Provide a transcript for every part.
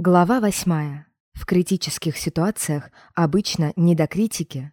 Глава восьмая. В критических ситуациях обычно не до критики.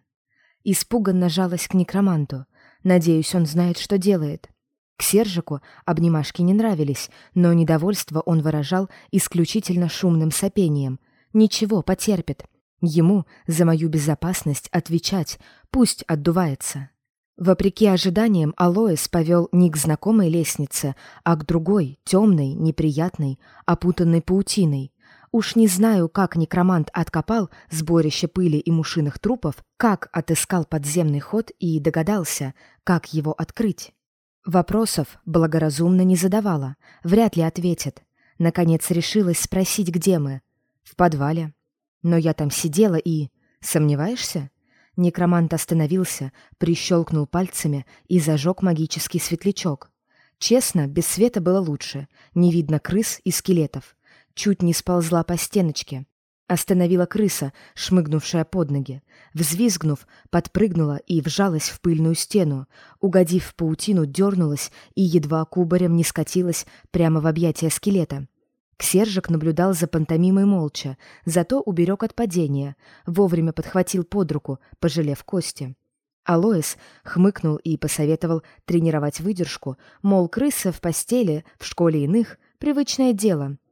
Испуганно жалась к некроманту. Надеюсь, он знает, что делает. К Сержику обнимашки не нравились, но недовольство он выражал исключительно шумным сопением. Ничего, потерпит. Ему за мою безопасность отвечать, пусть отдувается. Вопреки ожиданиям, Алоэс повел не к знакомой лестнице, а к другой, темной, неприятной, опутанной паутиной. Уж не знаю, как некромант откопал сборище пыли и мушиных трупов, как отыскал подземный ход и догадался, как его открыть. Вопросов благоразумно не задавала, вряд ли ответит. Наконец решилась спросить, где мы. В подвале. Но я там сидела и... Сомневаешься? Некромант остановился, прищелкнул пальцами и зажег магический светлячок. Честно, без света было лучше. Не видно крыс и скелетов. Чуть не сползла по стеночке. Остановила крыса, шмыгнувшая под ноги. Взвизгнув, подпрыгнула и вжалась в пыльную стену. Угодив в паутину, дернулась и едва кубарем не скатилась прямо в объятия скелета. Ксержик наблюдал за пантомимой молча, зато уберег от падения, вовремя подхватил под руку, пожалев кости. Алоис хмыкнул и посоветовал тренировать выдержку, мол, крыса в постели, в школе иных — привычное дело —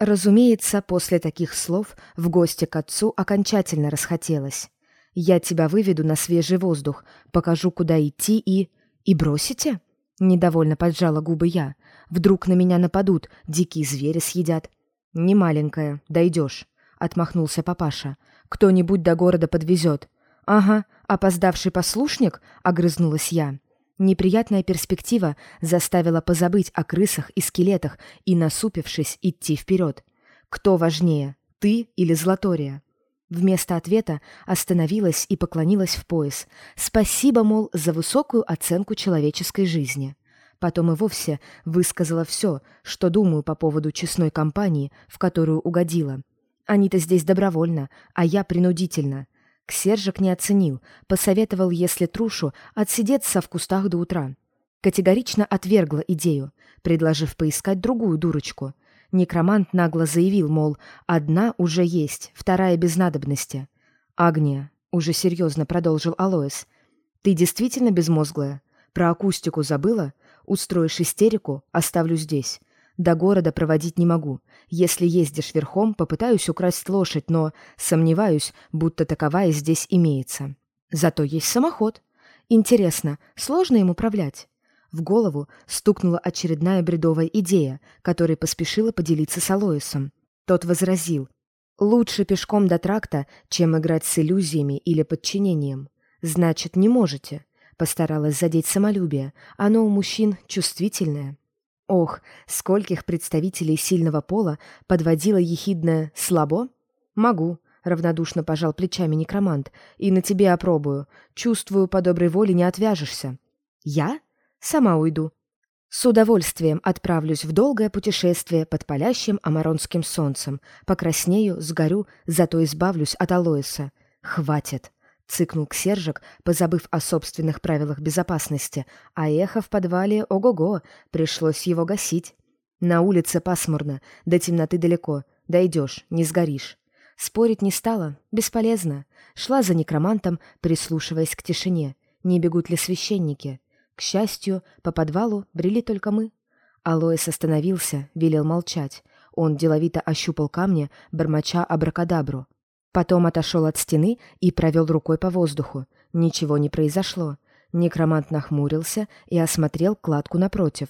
Разумеется, после таких слов в гости к отцу окончательно расхотелось. «Я тебя выведу на свежий воздух, покажу, куда идти и...» «И бросите?» Недовольно поджала губы я. «Вдруг на меня нападут, дикие звери съедят». «Не маленькая, дойдешь», — отмахнулся папаша. «Кто-нибудь до города подвезет». «Ага, опоздавший послушник?» — огрызнулась я. Неприятная перспектива заставила позабыть о крысах и скелетах и, насупившись, идти вперед. Кто важнее, ты или Златория? Вместо ответа остановилась и поклонилась в пояс. Спасибо, мол, за высокую оценку человеческой жизни. Потом и вовсе высказала все, что думаю по поводу честной компании, в которую угодила. Они-то здесь добровольно, а я принудительно. Ксержик не оценил, посоветовал, если трушу, отсидеться в кустах до утра. Категорично отвергла идею, предложив поискать другую дурочку. Некромант нагло заявил, мол, одна уже есть, вторая без надобности. «Агния», — уже серьезно продолжил Алоис, — «ты действительно безмозглая? Про акустику забыла? Устроишь истерику, оставлю здесь. До города проводить не могу. Если ездишь верхом, попытаюсь украсть лошадь, но сомневаюсь, будто таковая здесь имеется. Зато есть самоход. Интересно, сложно им управлять? В голову стукнула очередная бредовая идея, которой поспешила поделиться с Алоисом. Тот возразил. «Лучше пешком до тракта, чем играть с иллюзиями или подчинением. Значит, не можете». Постаралась задеть самолюбие. Оно у мужчин чувствительное. Ох, скольких представителей сильного пола подводила ехидная «слабо»? «Могу», — равнодушно пожал плечами некромант, «и на тебе опробую. Чувствую, по доброй воле не отвяжешься». «Я? Сама уйду». С удовольствием отправлюсь в долгое путешествие под палящим амаронским солнцем. Покраснею, сгорю, зато избавлюсь от Алоиса. Хватит цыкнул Ксержик, позабыв о собственных правилах безопасности, а эхо в подвале ого-го, пришлось его гасить. На улице пасмурно, до темноты далеко, дойдешь, не сгоришь. Спорить не стала, бесполезно. Шла за некромантом, прислушиваясь к тишине. Не бегут ли священники? К счастью, по подвалу брели только мы. Алоэс остановился, велел молчать. Он деловито ощупал камни, бормоча абракадабру. Потом отошел от стены и провел рукой по воздуху. Ничего не произошло. Некромант нахмурился и осмотрел кладку напротив.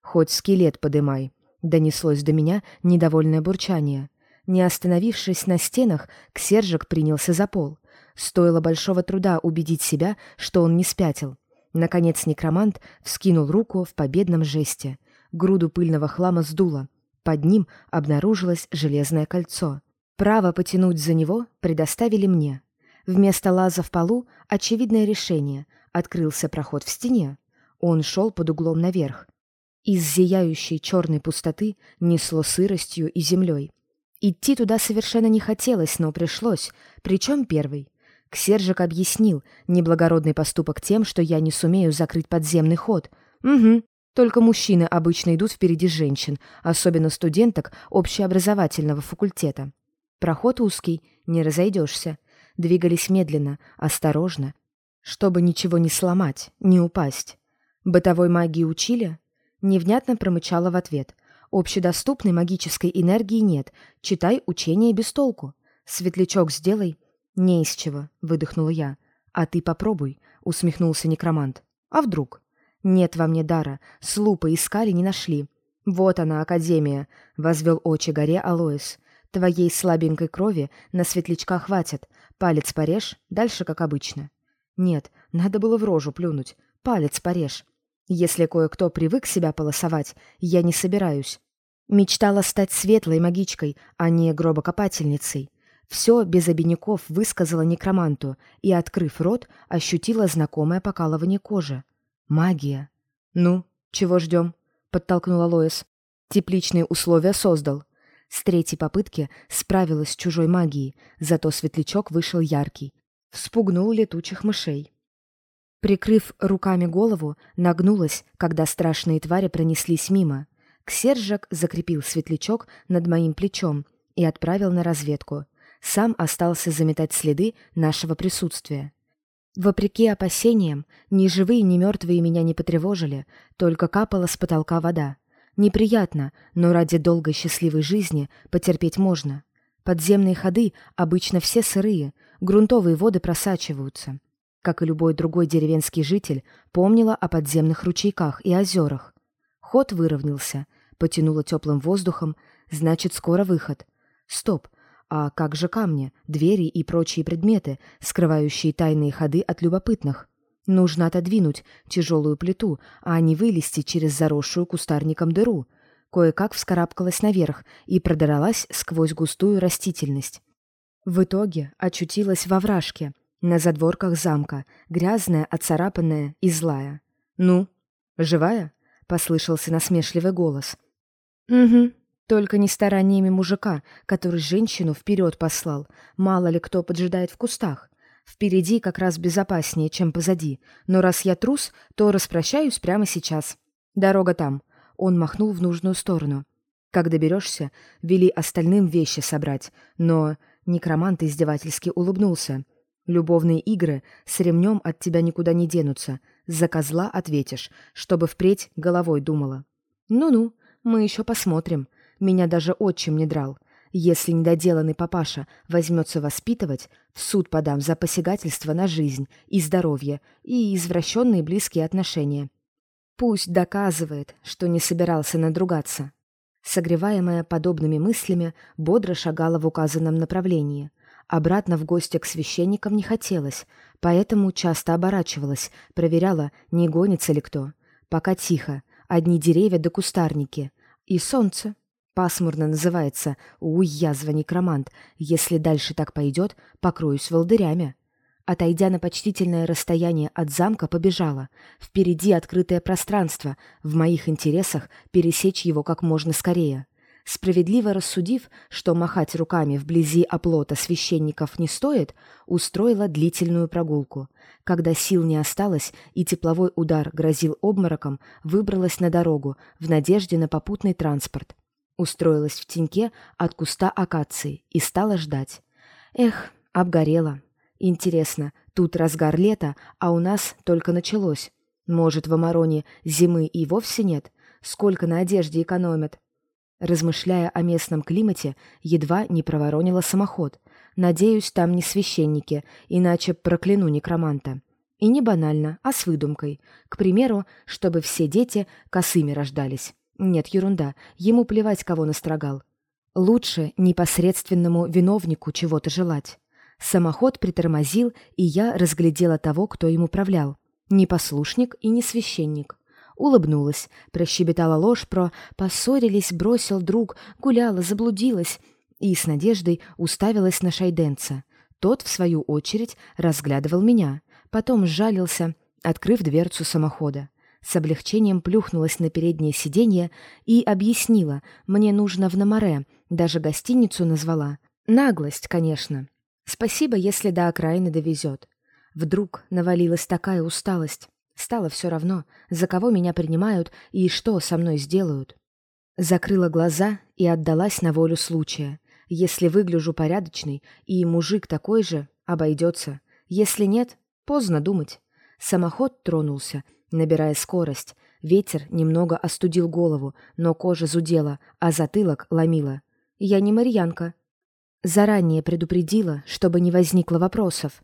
«Хоть скелет подымай», — донеслось до меня недовольное бурчание. Не остановившись на стенах, Ксержик принялся за пол. Стоило большого труда убедить себя, что он не спятил. Наконец некромант вскинул руку в победном жесте. Груду пыльного хлама сдуло. Под ним обнаружилось железное кольцо — Право потянуть за него предоставили мне. Вместо лаза в полу очевидное решение. Открылся проход в стене. Он шел под углом наверх. Из зияющей черной пустоты несло сыростью и землей. Идти туда совершенно не хотелось, но пришлось. Причем первый. Ксержик объяснил неблагородный поступок тем, что я не сумею закрыть подземный ход. Угу. Только мужчины обычно идут впереди женщин, особенно студенток общеобразовательного факультета. Проход узкий, не разойдешься. Двигались медленно, осторожно, чтобы ничего не сломать, не упасть. Бытовой магии учили? Невнятно промычала в ответ. Общедоступной магической энергии нет. Читай учение без толку. Светлячок сделай. Не из чего, выдохнула я. А ты попробуй, усмехнулся некромант. А вдруг? Нет во мне дара. С лупой искали, не нашли. Вот она, Академия, возвел очи горе Алоис. Твоей слабенькой крови на светлячка хватит. Палец порежь, дальше как обычно. Нет, надо было в рожу плюнуть. Палец порежь. Если кое-кто привык себя полосовать, я не собираюсь. Мечтала стать светлой магичкой, а не гробокопательницей. Все без обиняков высказала некроманту и, открыв рот, ощутила знакомое покалывание кожи. Магия. «Ну, чего ждем?» — подтолкнула Лоис. «Тепличные условия создал. С третьей попытки справилась с чужой магией, зато светлячок вышел яркий. Вспугнул летучих мышей. Прикрыв руками голову, нагнулась, когда страшные твари пронеслись мимо. Ксержак закрепил светлячок над моим плечом и отправил на разведку. Сам остался заметать следы нашего присутствия. Вопреки опасениям, ни живые, ни мертвые меня не потревожили, только капала с потолка вода. Неприятно, но ради долгой счастливой жизни потерпеть можно. Подземные ходы обычно все сырые, грунтовые воды просачиваются. Как и любой другой деревенский житель, помнила о подземных ручейках и озерах. Ход выровнялся, потянуло теплым воздухом, значит, скоро выход. Стоп, а как же камни, двери и прочие предметы, скрывающие тайные ходы от любопытных? Нужно отодвинуть тяжелую плиту, а не вылезти через заросшую кустарником дыру. Кое-как вскарабкалась наверх и продралась сквозь густую растительность. В итоге очутилась во вражке, на задворках замка, грязная, оцарапанная и злая. «Ну, живая?» — послышался насмешливый голос. «Угу, только не стараниями мужика, который женщину вперед послал. Мало ли кто поджидает в кустах. Впереди как раз безопаснее, чем позади. Но раз я трус, то распрощаюсь прямо сейчас. Дорога там. Он махнул в нужную сторону. Как доберешься, вели остальным вещи собрать. Но некромант издевательски улыбнулся. Любовные игры с ремнем от тебя никуда не денутся. За козла ответишь, чтобы впредь головой думала. Ну-ну, мы еще посмотрим. Меня даже отчим не драл. Если недоделанный папаша возьмется воспитывать, в суд подам за посягательство на жизнь и здоровье и извращенные близкие отношения. Пусть доказывает, что не собирался надругаться. Согреваемая подобными мыслями, бодро шагала в указанном направлении. Обратно в гости к священникам не хотелось, поэтому часто оборачивалась, проверяла, не гонится ли кто. Пока тихо, одни деревья да кустарники. И солнце, Пасмурно называется «Уй, язва некромант». Если дальше так пойдет, покроюсь волдырями. Отойдя на почтительное расстояние от замка, побежала. Впереди открытое пространство. В моих интересах пересечь его как можно скорее. Справедливо рассудив, что махать руками вблизи оплота священников не стоит, устроила длительную прогулку. Когда сил не осталось и тепловой удар грозил обмороком, выбралась на дорогу в надежде на попутный транспорт. Устроилась в теньке от куста акации и стала ждать. Эх, обгорела. Интересно, тут разгар лета, а у нас только началось. Может, в Амароне зимы и вовсе нет? Сколько на одежде экономят? Размышляя о местном климате, едва не проворонила самоход. Надеюсь, там не священники, иначе прокляну некроманта. И не банально, а с выдумкой. К примеру, чтобы все дети косыми рождались. Нет, ерунда. Ему плевать, кого настрогал. Лучше непосредственному виновнику чего-то желать. Самоход притормозил, и я разглядела того, кто им управлял. Не послушник и не священник. Улыбнулась, прощебетала ложь про «поссорились, бросил друг, гуляла, заблудилась» и с надеждой уставилась на шайденца. Тот, в свою очередь, разглядывал меня, потом сжалился, открыв дверцу самохода с облегчением плюхнулась на переднее сиденье и объяснила, мне нужно в Намаре, даже гостиницу назвала. Наглость, конечно. Спасибо, если до окраины довезет. Вдруг навалилась такая усталость. Стало все равно, за кого меня принимают и что со мной сделают. Закрыла глаза и отдалась на волю случая. Если выгляжу порядочный и мужик такой же, обойдется. Если нет, поздно думать. Самоход тронулся, набирая скорость. Ветер немного остудил голову, но кожа зудела, а затылок ломила. Я не Марьянка. Заранее предупредила, чтобы не возникло вопросов.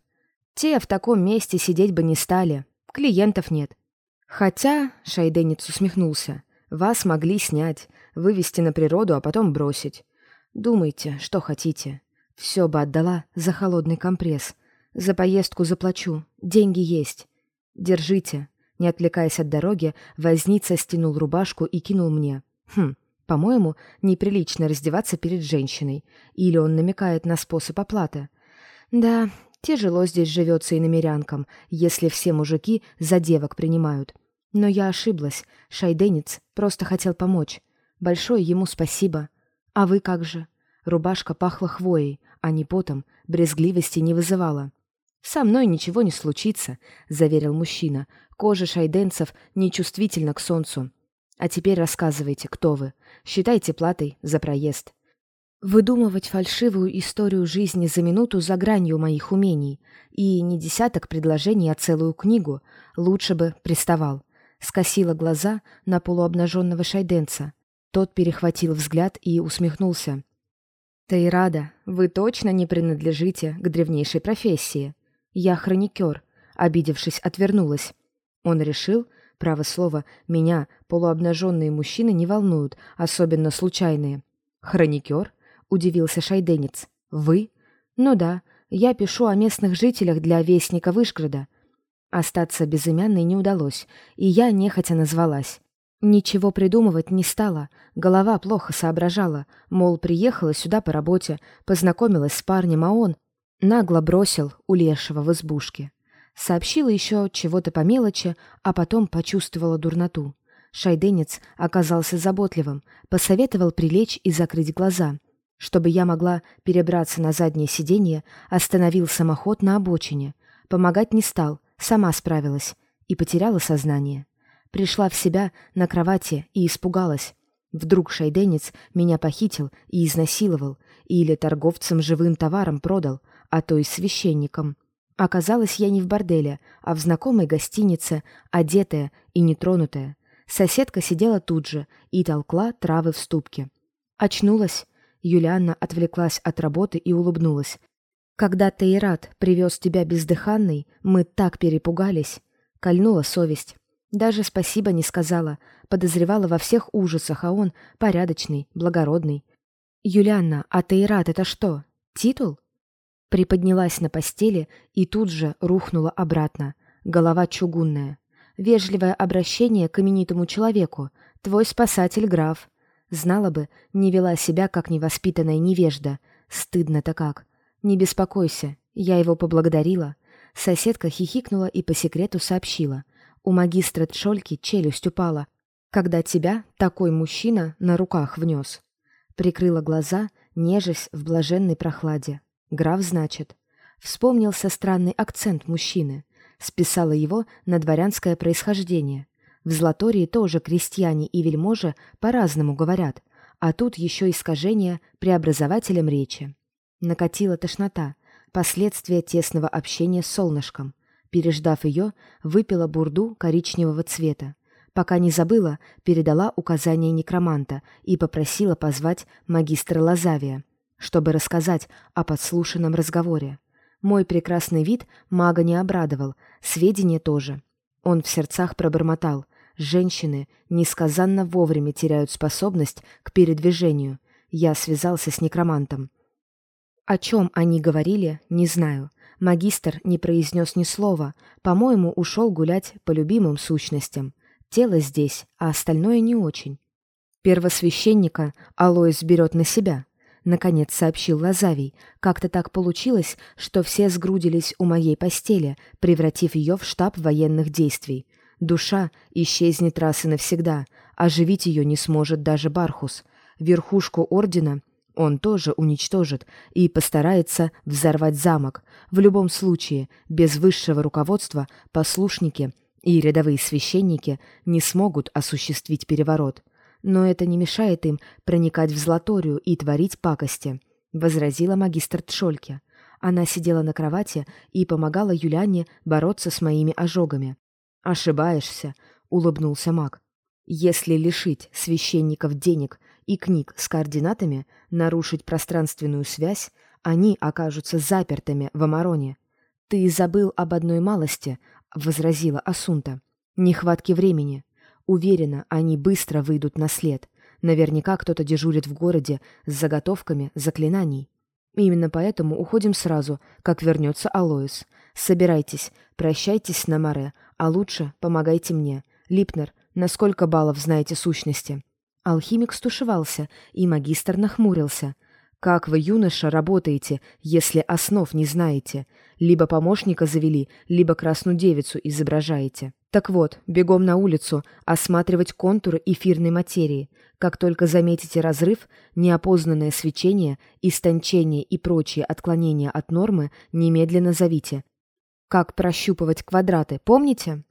Те в таком месте сидеть бы не стали. Клиентов нет. Хотя, Шайденец усмехнулся, вас могли снять, вывести на природу, а потом бросить. Думайте, что хотите. Все бы отдала за холодный компресс. За поездку заплачу, деньги есть. Держите. Не отвлекаясь от дороги, возница стянул рубашку и кинул мне. Хм, по-моему, неприлично раздеваться перед женщиной. Или он намекает на способ оплаты. Да, тяжело здесь живется и намерянкам, если все мужики за девок принимают. Но я ошиблась. Шайденец просто хотел помочь. Большое ему спасибо. А вы как же? Рубашка пахла хвоей, а не потом, брезгливости не вызывала. «Со мной ничего не случится», — заверил мужчина. «Кожа шайденцев нечувствительна к солнцу. А теперь рассказывайте, кто вы. Считайте платой за проезд». Выдумывать фальшивую историю жизни за минуту за гранью моих умений. И не десяток предложений, а целую книгу. Лучше бы приставал. Скосила глаза на полуобнаженного шайденца. Тот перехватил взгляд и усмехнулся. «Тайрада, вы точно не принадлежите к древнейшей профессии. Я хроникер», — обидевшись, отвернулась. Он решил, право слово, меня, полуобнаженные мужчины, не волнуют, особенно случайные. «Хроникер?» — удивился шайденец. «Вы?» «Ну да, я пишу о местных жителях для Вестника Вышгорода». Остаться безымянной не удалось, и я нехотя назвалась. Ничего придумывать не стала, голова плохо соображала, мол, приехала сюда по работе, познакомилась с парнем, а он нагло бросил у Лешего в избушке. Сообщила еще чего-то по мелочи, а потом почувствовала дурноту. Шайденец оказался заботливым, посоветовал прилечь и закрыть глаза. Чтобы я могла перебраться на заднее сиденье, остановил самоход на обочине. Помогать не стал, сама справилась и потеряла сознание. Пришла в себя на кровати и испугалась. Вдруг шайденец меня похитил и изнасиловал, или торговцем живым товаром продал, а то и священником. Оказалось, я не в борделе, а в знакомой гостинице, одетая и нетронутая. Соседка сидела тут же и толкла травы в ступке. Очнулась. Юлианна отвлеклась от работы и улыбнулась. «Когда Тейрат привез тебя бездыханной, мы так перепугались». Кольнула совесть. Даже спасибо не сказала, подозревала во всех ужасах, а он порядочный, благородный. «Юлианна, а Тейрат это что, титул?» Приподнялась на постели и тут же рухнула обратно. Голова чугунная. Вежливое обращение к именитому человеку. Твой спасатель граф. Знала бы, не вела себя, как невоспитанная невежда. Стыдно-то как. Не беспокойся, я его поблагодарила. Соседка хихикнула и по секрету сообщила. У магистра Тшольки челюсть упала, когда тебя такой мужчина на руках внес. Прикрыла глаза, нежась в блаженной прохладе. Граф, значит. Вспомнился странный акцент мужчины. Списала его на дворянское происхождение. В Златории тоже крестьяне и вельможи по-разному говорят, а тут еще искажение преобразователем речи. Накатила тошнота, последствия тесного общения с солнышком. Переждав ее, выпила бурду коричневого цвета. Пока не забыла, передала указание некроманта и попросила позвать магистра Лазавия, чтобы рассказать о подслушанном разговоре. Мой прекрасный вид мага не обрадовал, сведения тоже. Он в сердцах пробормотал. Женщины несказанно вовремя теряют способность к передвижению. Я связался с некромантом. О чем они говорили, не знаю. Магистр не произнес ни слова, по-моему, ушел гулять по любимым сущностям. Тело здесь, а остальное не очень. Первосвященника Алоис берет на себя, наконец сообщил Лазавий. Как-то так получилось, что все сгрудились у моей постели, превратив ее в штаб военных действий. Душа исчезнет раз и навсегда, оживить ее не сможет даже Бархус. Верхушку ордена он тоже уничтожит и постарается взорвать замок. В любом случае, без высшего руководства послушники и рядовые священники не смогут осуществить переворот. Но это не мешает им проникать в Златорию и творить пакости, возразила магистр Тшольке. Она сидела на кровати и помогала Юлиане бороться с моими ожогами. «Ошибаешься», — улыбнулся маг. «Если лишить священников денег и книг с координатами, нарушить пространственную связь, они окажутся запертыми в Амароне. Ты забыл об одной малости, — возразила Асунта. «Нехватки времени. Уверена, они быстро выйдут на след. Наверняка кто-то дежурит в городе с заготовками заклинаний. Именно поэтому уходим сразу, как вернется Алоис. Собирайтесь, прощайтесь на море, а лучше помогайте мне. Липнер, на сколько баллов знаете сущности?» Алхимик стушевался, и магистр нахмурился — как вы, юноша, работаете, если основ не знаете? Либо помощника завели, либо красную девицу изображаете. Так вот, бегом на улицу, осматривать контуры эфирной материи. Как только заметите разрыв, неопознанное свечение, истончение и прочие отклонения от нормы, немедленно зовите. Как прощупывать квадраты, помните?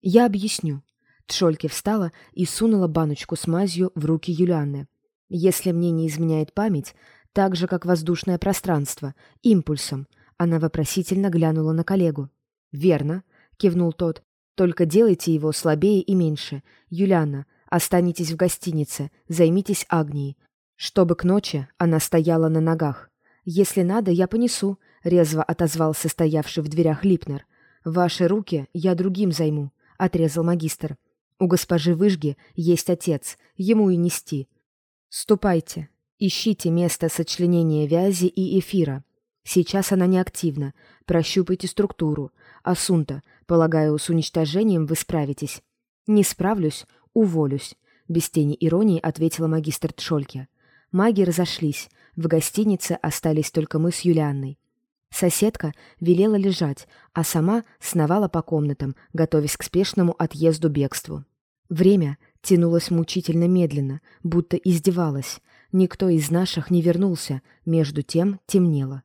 Я объясню. Тшольке встала и сунула баночку с мазью в руки Юлианны. Если мне не изменяет память, так же, как воздушное пространство, импульсом. Она вопросительно глянула на коллегу. «Верно», — кивнул тот. «Только делайте его слабее и меньше. Юлиана, останетесь в гостинице, займитесь Агнией. Чтобы к ночи она стояла на ногах. Если надо, я понесу», — резво отозвался стоявший в дверях Липнер. «Ваши руки я другим займу», — отрезал магистр. «У госпожи Выжги есть отец, ему и нести. Ступайте, Ищите место сочленения вязи и эфира. Сейчас она неактивна. Прощупайте структуру. Асунта, полагаю, с уничтожением вы справитесь. Не справлюсь, уволюсь. Без тени иронии ответила магистр Тшольке. Маги разошлись. В гостинице остались только мы с Юлианной. Соседка велела лежать, а сама сновала по комнатам, готовясь к спешному отъезду-бегству. Время тянулось мучительно медленно, будто издевалось. Никто из наших не вернулся, между тем темнело.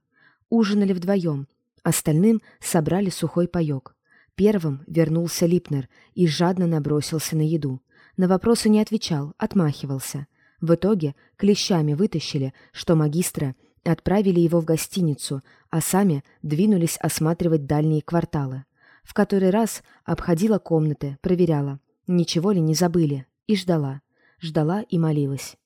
Ужинали вдвоем, остальным собрали сухой паёк. Первым вернулся Липнер и жадно набросился на еду. На вопросы не отвечал, отмахивался. В итоге клещами вытащили, что магистра отправили его в гостиницу, а сами двинулись осматривать дальние кварталы. В который раз обходила комнаты, проверяла, ничего ли не забыли, и ждала. Ждала и молилась.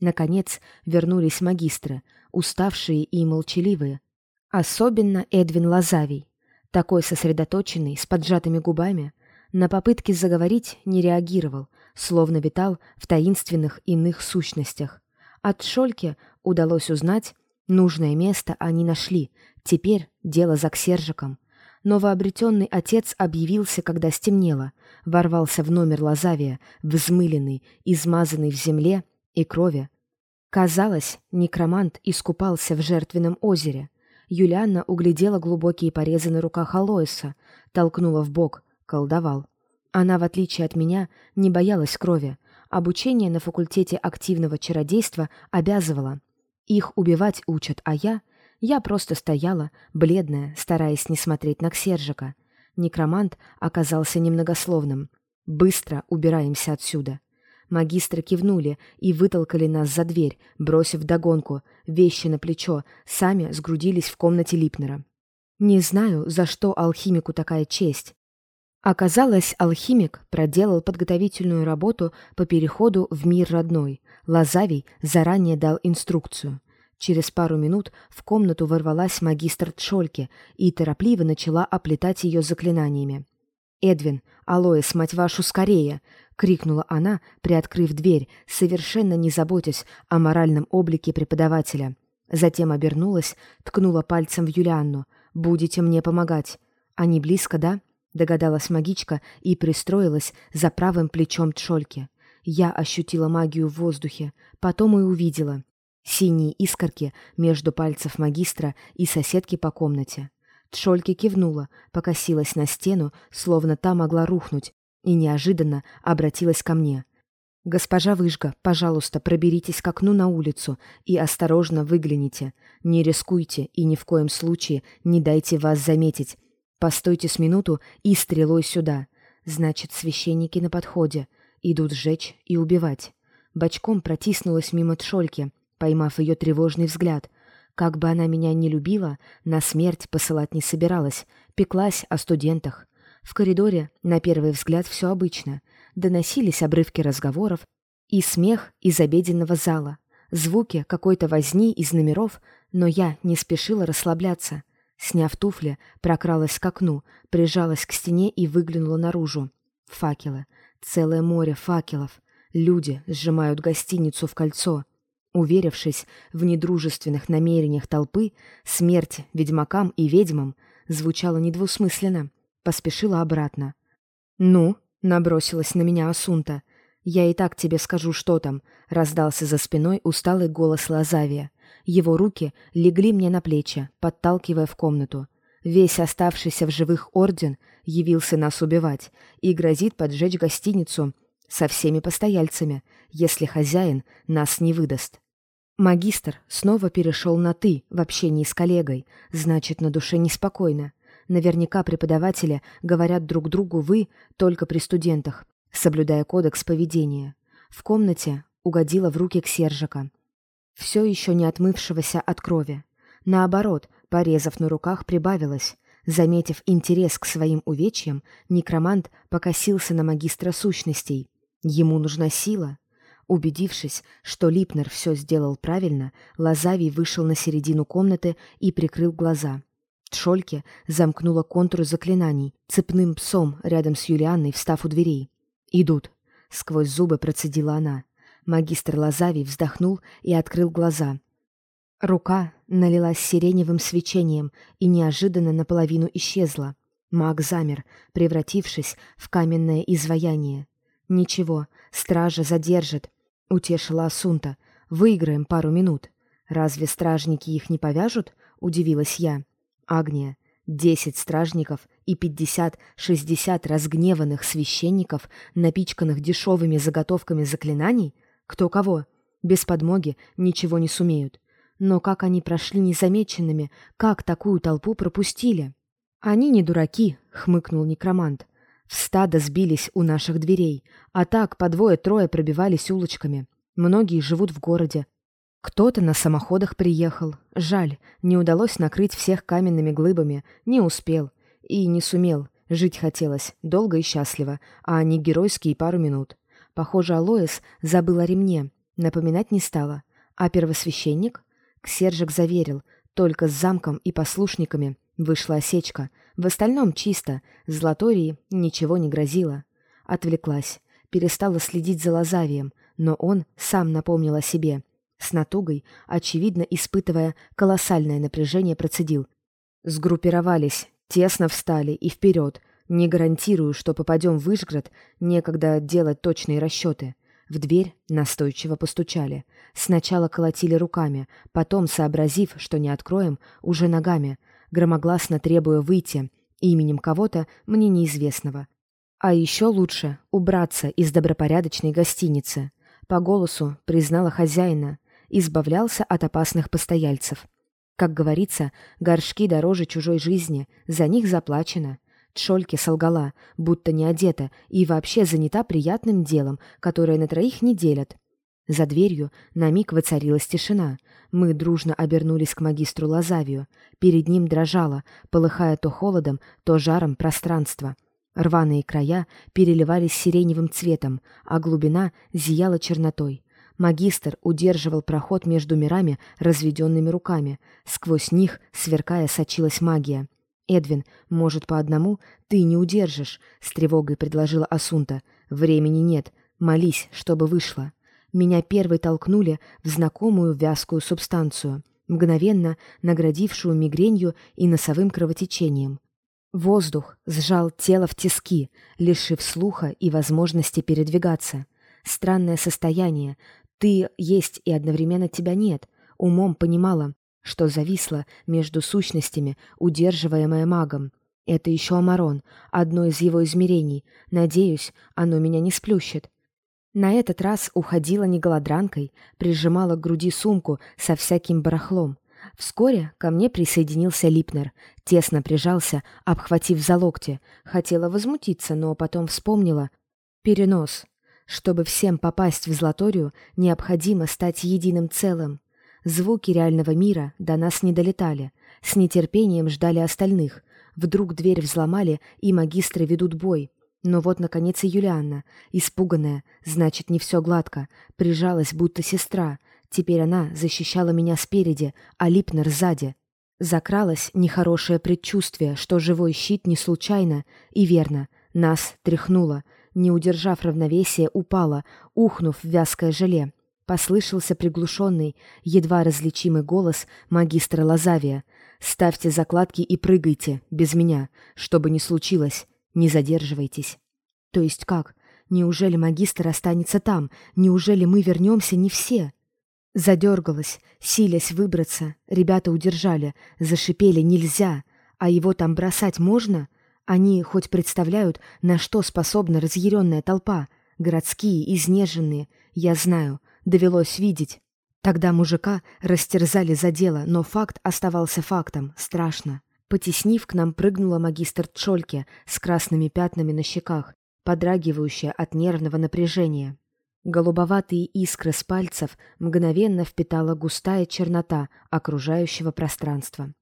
Наконец вернулись магистры, уставшие и молчаливые. Особенно Эдвин Лазавий, такой сосредоточенный, с поджатыми губами, на попытки заговорить не реагировал, словно витал в таинственных иных сущностях. От Шольке удалось узнать, нужное место они нашли, теперь дело за Ксержиком. Новообретенный отец объявился, когда стемнело, ворвался в номер Лазавия, взмыленный, измазанный в земле, и крови. Казалось, некромант искупался в жертвенном озере. Юлианна углядела глубокие порезы на руках Алоиса, толкнула в бок, колдовал. Она, в отличие от меня, не боялась крови. Обучение на факультете активного чародейства обязывало. Их убивать учат, а я... Я просто стояла, бледная, стараясь не смотреть на Ксержика. Некромант оказался немногословным. «Быстро убираемся отсюда». Магистры кивнули и вытолкали нас за дверь, бросив догонку, вещи на плечо, сами сгрудились в комнате Липнера. Не знаю, за что алхимику такая честь. Оказалось, алхимик проделал подготовительную работу по переходу в мир родной. Лазавий заранее дал инструкцию. Через пару минут в комнату ворвалась магистр Тшольке и торопливо начала оплетать ее заклинаниями. «Эдвин, Алоис, мать вашу, скорее!» — крикнула она, приоткрыв дверь, совершенно не заботясь о моральном облике преподавателя. Затем обернулась, ткнула пальцем в Юлианну. «Будете мне помогать». «Они близко, да?» — догадалась магичка и пристроилась за правым плечом Тшольки. Я ощутила магию в воздухе, потом и увидела. Синие искорки между пальцев магистра и соседки по комнате. Тшольки кивнула, покосилась на стену, словно та могла рухнуть, и неожиданно обратилась ко мне. «Госпожа Выжга, пожалуйста, проберитесь к окну на улицу и осторожно выгляните. Не рискуйте и ни в коем случае не дайте вас заметить. Постойте с минуту и стрелой сюда. Значит, священники на подходе. Идут сжечь и убивать. Бочком протиснулась мимо Тшольки, поймав ее тревожный взгляд. Как бы она меня не любила, на смерть посылать не собиралась, пеклась о студентах. В коридоре, на первый взгляд, все обычно. Доносились обрывки разговоров и смех из обеденного зала. Звуки какой-то возни из номеров, но я не спешила расслабляться. Сняв туфли, прокралась к окну, прижалась к стене и выглянула наружу. Факелы. Целое море факелов. Люди сжимают гостиницу в кольцо. Уверившись в недружественных намерениях толпы, смерть ведьмакам и ведьмам звучала недвусмысленно. Поспешила обратно. «Ну?» — набросилась на меня Асунта. «Я и так тебе скажу, что там», — раздался за спиной усталый голос Лазавия. Его руки легли мне на плечи, подталкивая в комнату. Весь оставшийся в живых орден явился нас убивать и грозит поджечь гостиницу со всеми постояльцами, если хозяин нас не выдаст. Магистр снова перешел на «ты» в общении с коллегой, значит, на душе неспокойно. Наверняка преподаватели говорят друг другу «вы» только при студентах, соблюдая кодекс поведения. В комнате угодила в руки Ксержика все еще не отмывшегося от крови. Наоборот, порезов на руках прибавилось. Заметив интерес к своим увечьям, некромант покосился на магистра сущностей. Ему нужна сила. Убедившись, что Липнер все сделал правильно, Лазавий вышел на середину комнаты и прикрыл глаза. Тшольке замкнула контур заклинаний, цепным псом рядом с Юлианной, встав у дверей. «Идут», — сквозь зубы процедила она. Магистр Лазавий вздохнул и открыл глаза. Рука налилась сиреневым свечением и неожиданно наполовину исчезла. Маг замер, превратившись в каменное изваяние. «Ничего, стража задержит», — утешила Асунта. «Выиграем пару минут». «Разве стражники их не повяжут?» — удивилась я. «Агния, десять стражников и пятьдесят-шестьдесят разгневанных священников, напичканных дешевыми заготовками заклинаний? Кто кого. Без подмоги ничего не сумеют. Но как они прошли незамеченными, как такую толпу пропустили? Они не дураки, хмыкнул некромант. В стадо сбились у наших дверей, а так по двое-трое пробивались улочками. Многие живут в городе. Кто-то на самоходах приехал. Жаль, не удалось накрыть всех каменными глыбами, не успел. И не сумел. Жить хотелось, долго и счастливо, а не геройские пару минут. Похоже, Алоис забыл о ремне, напоминать не стала. А первосвященник? Ксержик заверил, только с замком и послушниками вышла осечка. В остальном чисто, Златории ничего не грозило. Отвлеклась, перестала следить за Лазавием, но он сам напомнил о себе. С натугой, очевидно испытывая колоссальное напряжение, процедил. Сгруппировались, тесно встали и вперед, не гарантирую, что попадем в Вышград, некогда делать точные расчеты. В дверь настойчиво постучали. Сначала колотили руками, потом, сообразив, что не откроем, уже ногами, громогласно требуя выйти, именем кого-то мне неизвестного. А еще лучше убраться из добропорядочной гостиницы. По голосу признала хозяина, избавлялся от опасных постояльцев. Как говорится, горшки дороже чужой жизни, за них заплачено. Тшольке солгала, будто не одета и вообще занята приятным делом, которое на троих не делят. За дверью на миг воцарилась тишина. Мы дружно обернулись к магистру Лазавию. Перед ним дрожало, полыхая то холодом, то жаром пространство. Рваные края переливались сиреневым цветом, а глубина зияла чернотой. Магистр удерживал проход между мирами разведенными руками. Сквозь них, сверкая, сочилась магия. «Эдвин, может, по одному ты не удержишь», — с тревогой предложила Асунта. «Времени нет. Молись, чтобы вышло». Меня первой толкнули в знакомую вязкую субстанцию, мгновенно наградившую мигренью и носовым кровотечением. Воздух сжал тело в тиски, лишив слуха и возможности передвигаться. Странное состояние. Ты есть и одновременно тебя нет. Умом понимала, что зависло между сущностями, удерживаемое магом. Это еще Амарон, одно из его измерений. Надеюсь, оно меня не сплющит. На этот раз уходила не голодранкой, прижимала к груди сумку со всяким барахлом. Вскоре ко мне присоединился Липнер, тесно прижался, обхватив за локти. Хотела возмутиться, но потом вспомнила. Перенос. Чтобы всем попасть в Златорию, необходимо стать единым целым. Звуки реального мира до нас не долетали. С нетерпением ждали остальных. Вдруг дверь взломали, и магистры ведут бой. Но вот, наконец, и Юлианна, испуганная, значит, не все гладко, прижалась, будто сестра. Теперь она защищала меня спереди, а Липнер сзади. Закралось нехорошее предчувствие, что живой щит не случайно, и верно, нас тряхнуло. Не удержав равновесия, упала, ухнув в вязкое желе. Послышался приглушенный, едва различимый голос магистра Лазавия. «Ставьте закладки и прыгайте, без меня, что бы ни случилось. Не задерживайтесь. То есть как? Неужели магистр останется там? Неужели мы вернемся не все? Задергалась, силясь выбраться. Ребята удержали, зашипели «нельзя». А его там бросать можно? Они хоть представляют, на что способна разъяренная толпа. Городские, изнеженные. Я знаю, довелось видеть. Тогда мужика растерзали за дело, но факт оставался фактом. Страшно. Потеснив, к нам прыгнула магистр Чольке с красными пятнами на щеках, подрагивающая от нервного напряжения. Голубоватые искры с пальцев мгновенно впитала густая чернота окружающего пространства.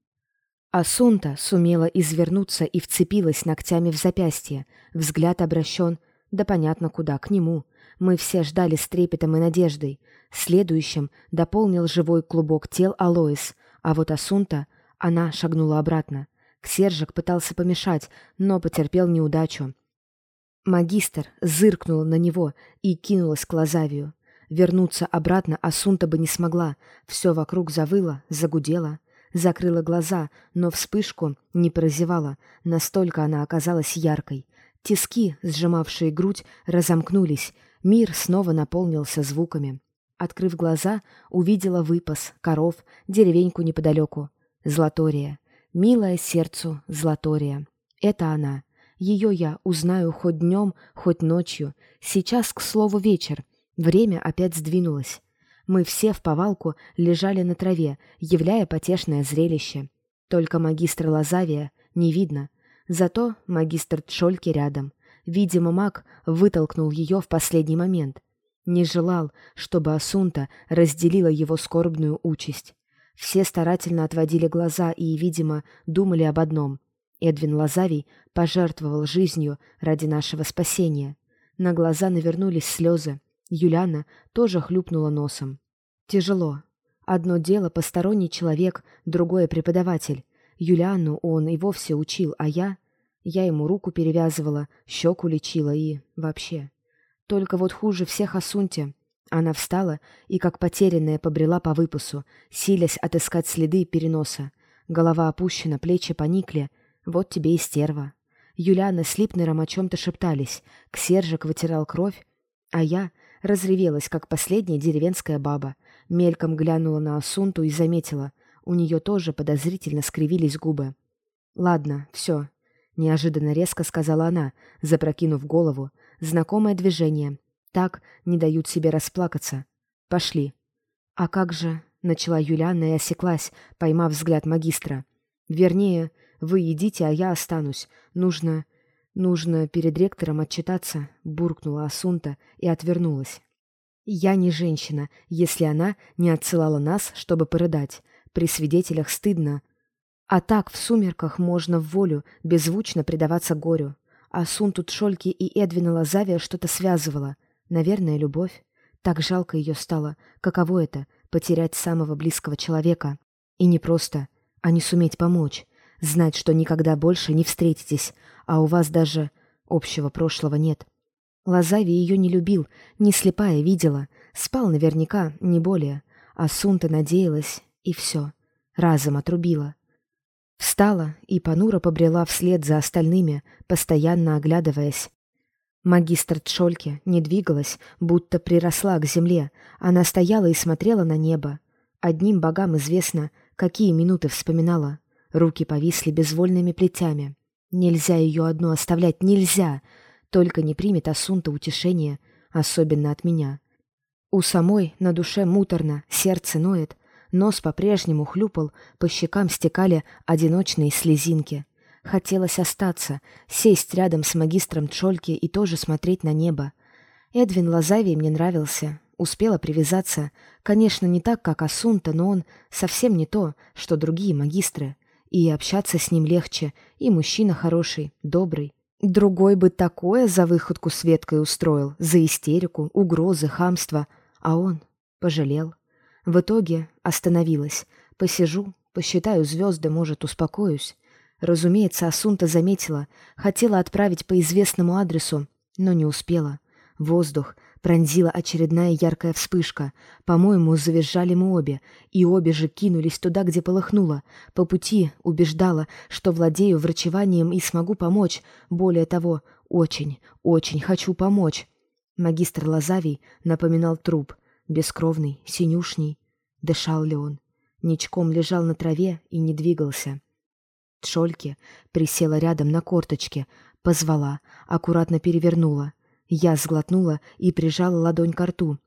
Асунта сумела извернуться и вцепилась ногтями в запястье, взгляд обращен, да понятно куда, к нему. Мы все ждали с трепетом и надеждой. Следующим дополнил живой клубок тел Алоис, а вот Асунта — она шагнула обратно. Ксержик пытался помешать, но потерпел неудачу. Магистр зыркнула на него и кинулась к Лазавию. Вернуться обратно Асунта бы не смогла. Все вокруг завыло, загудело. Закрыла глаза, но вспышку не прозевала. Настолько она оказалась яркой. Тиски, сжимавшие грудь, разомкнулись. Мир снова наполнился звуками. Открыв глаза, увидела выпас, коров, деревеньку неподалеку. Златория. Милая сердцу Златория. Это она. Ее я узнаю хоть днем, хоть ночью. Сейчас, к слову, вечер. Время опять сдвинулось. Мы все в повалку лежали на траве, являя потешное зрелище. Только магистра Лазавия не видно. Зато магистр Тшольки рядом. Видимо, маг вытолкнул ее в последний момент. Не желал, чтобы Асунта разделила его скорбную участь. Все старательно отводили глаза и, видимо, думали об одном. Эдвин Лазавий пожертвовал жизнью ради нашего спасения. На глаза навернулись слезы. Юляна тоже хлюпнула носом. Тяжело. Одно дело посторонний человек, другое преподаватель. Юлиану он и вовсе учил, а я... Я ему руку перевязывала, щеку лечила и... вообще. Только вот хуже всех Асунте. Она встала и, как потерянная, побрела по выпасу, силясь отыскать следы переноса. Голова опущена, плечи поникли. Вот тебе и стерва. Юлиана с Липнером о чем-то шептались. Ксержик вытирал кровь, а я разревелась, как последняя деревенская баба. Мельком глянула на Асунту и заметила. У нее тоже подозрительно скривились губы. «Ладно, все», — неожиданно резко сказала она, запрокинув голову. Знакомое движение, так не дают себе расплакаться. Пошли. А как же, начала Юлиана и осеклась, поймав взгляд магистра. Вернее, вы едите, а я останусь. Нужно... Нужно перед ректором отчитаться, буркнула Асунта и отвернулась. Я не женщина, если она не отсылала нас, чтобы порыдать. При свидетелях стыдно. А так в сумерках можно в волю беззвучно предаваться горю. Асунту Тшольки и Эдвина Лазавия что-то связывало. Наверное, любовь. Так жалко ее стало. Каково это — потерять самого близкого человека? И не просто, а не суметь помочь. Знать, что никогда больше не встретитесь, а у вас даже общего прошлого нет. Лазави ее не любил, не слепая видела. Спал наверняка, не более. А Сунта надеялась, и все. Разом отрубила. Встала и понуро побрела вслед за остальными, постоянно оглядываясь. Магистр Тшольке не двигалась, будто приросла к земле. Она стояла и смотрела на небо. Одним богам известно, какие минуты вспоминала. Руки повисли безвольными плетями. Нельзя ее одну оставлять, нельзя! Только не примет Асунта утешение, особенно от меня. У самой на душе муторно, сердце ноет. Нос по-прежнему хлюпал, по щекам стекали одиночные слезинки. Хотелось остаться, сесть рядом с магистром Чольки и тоже смотреть на небо. Эдвин Лазавий мне нравился, успела привязаться. Конечно, не так, как Асунта, но он совсем не то, что другие магистры. И общаться с ним легче, и мужчина хороший, добрый. Другой бы такое за выходку с Веткой устроил, за истерику, угрозы, хамство. А он пожалел. В итоге остановилась. Посижу, посчитаю звезды, может, успокоюсь. Разумеется, Асунта заметила, хотела отправить по известному адресу, но не успела. Воздух пронзила очередная яркая вспышка. По-моему, завизжали мы обе, и обе же кинулись туда, где полыхнуло. По пути убеждала, что владею врачеванием и смогу помочь. Более того, очень, очень хочу помочь. Магистр Лазавий напоминал труп, бескровный, синюшний. Дышал ли он? Ничком лежал на траве и не двигался. Тшольке присела рядом на корточке, позвала, аккуратно перевернула. Я сглотнула и прижала ладонь к рту.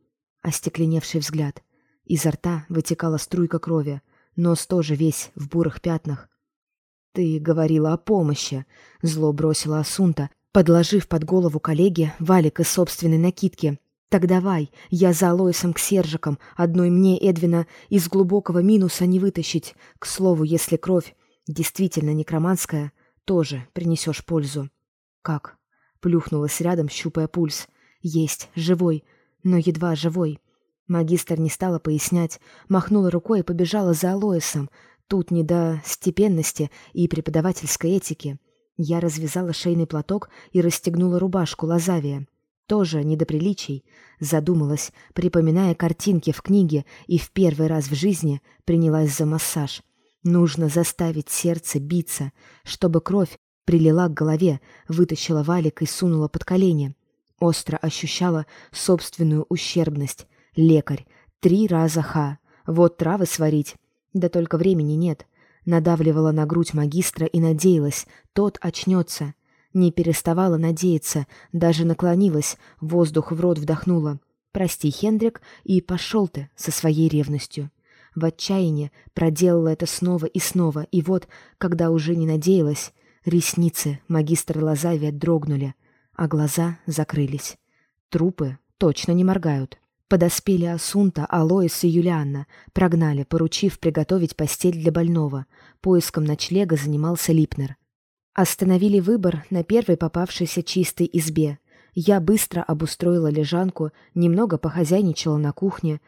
Остекленевший взгляд. Изо рта вытекала струйка крови, нос тоже весь в бурых пятнах. «Ты говорила о помощи», — зло бросила Асунта, подложив под голову коллеге валик из собственной накидки. «Так давай, я за Алоисом к Сержикам, одной мне Эдвина из глубокого минуса не вытащить. К слову, если кровь действительно некроманская, тоже принесешь пользу». «Как?» Плюхнулась рядом, щупая пульс. Есть, живой, но едва живой. Магистр не стала пояснять, махнула рукой и побежала за Алоисом. Тут не до степенности и преподавательской этики. Я развязала шейный платок и расстегнула рубашку Лазавия. Тоже не до приличий. Задумалась, припоминая картинки в книге, и в первый раз в жизни принялась за массаж. Нужно заставить сердце биться, чтобы кровь Прилила к голове, вытащила валик и сунула под колени. Остро ощущала собственную ущербность. Лекарь. Три раза ха. Вот травы сварить. Да только времени нет. Надавливала на грудь магистра и надеялась, тот очнется. Не переставала надеяться, даже наклонилась, воздух в рот вдохнула. «Прости, Хендрик, и пошел ты со своей ревностью». В отчаянии проделала это снова и снова, и вот, когда уже не надеялась, Ресницы магистра Лазавия дрогнули, а глаза закрылись. Трупы точно не моргают. Подоспели Асунта, Алоис и Юлианна, прогнали, поручив приготовить постель для больного. Поиском ночлега занимался Липнер. Остановили выбор на первой попавшейся чистой избе. Я быстро обустроила лежанку, немного похозяйничала на кухне.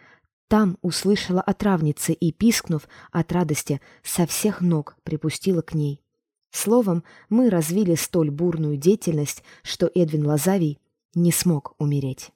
Там услышала о травнице и, пискнув от радости, со всех ног припустила к ней. Словом, мы развили столь бурную деятельность, что Эдвин Лазавий не смог умереть.